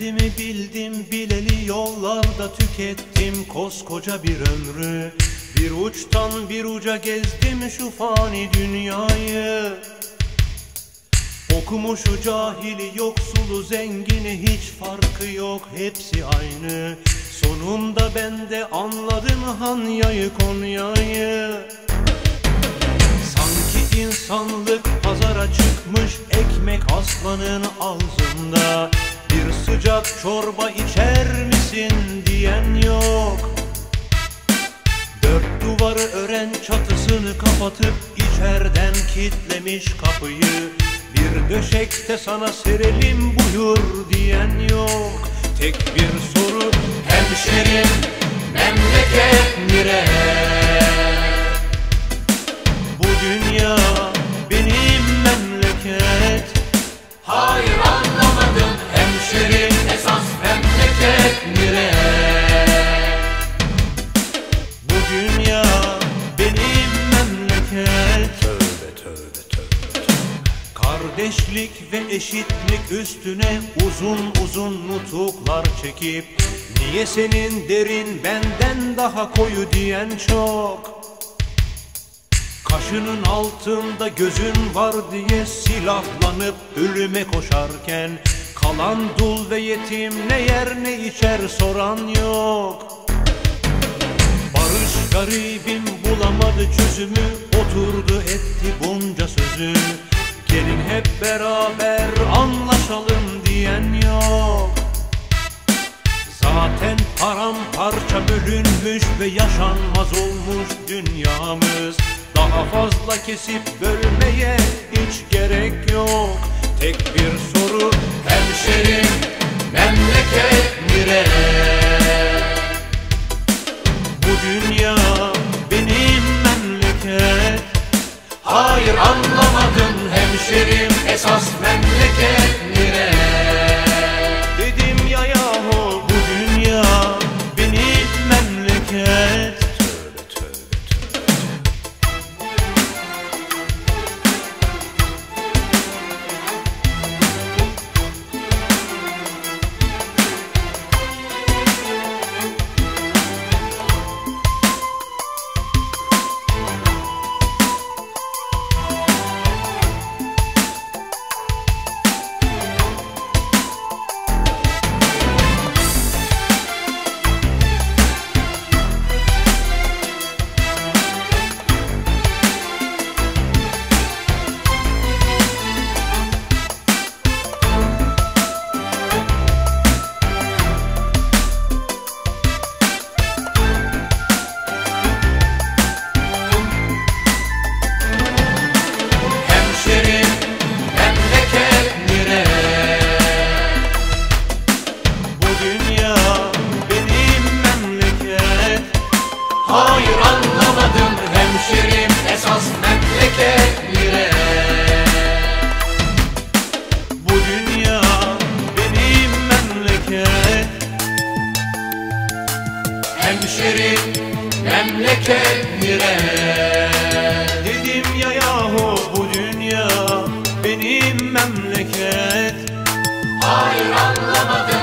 bildim bileli yollarda tükettim koskoca bir ömrü. Bir uçtan bir uca gezdim şu fani dünyayı. Okumuşu cahili yoksulu zengini hiç farkı yok hepsi aynı. Sonunda ben de anladım Hanya'yı Konya'yı. Sanki insanlık pazara çıkmış ekmek aslanın ağzında sıcak çorba içer misin diyen yok. Dört duvarı ören çatısını kapatıp içerden kitlemiş kapıyı. Bir döşekte sana serelim buyur Kardeşlik ve eşitlik üstüne uzun uzun nutuklar çekip Niye senin derin benden daha koyu? diyen çok. Kaşının altında gözün var diye silahlanıp ölüme koşarken Kalan dul ve yetim ne yer ne içer soran yok. Barış garibim bulamadı çözümü Oturdu etti bunca sözü beraber anlaşalım diyen yok. Zaten paramparça bölünmüş ve yaşanmaz olmuş dünyamız. Daha fazla kesip bölmeye hiç gerek yok. Tek bir soru hemşerim memleket nere? hemşerim memleket nire? Dedim ya yahu bu dünya benim memleket. Hayır anlamadım.